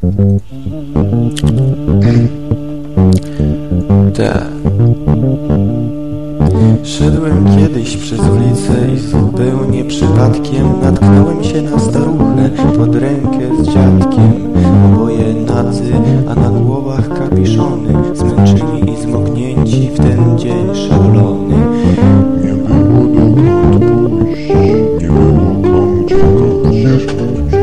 Tak. Szedłem kiedyś przez ulicę i zupełnie przypadkiem natknąłem się na staruchę pod rękę z dziadkiem. Oboje nadzy, a na głowach kapiszony, zmęczeni i zmoknięci w ten dzień szalony. Nie było dokąd pójść, nie było czekać.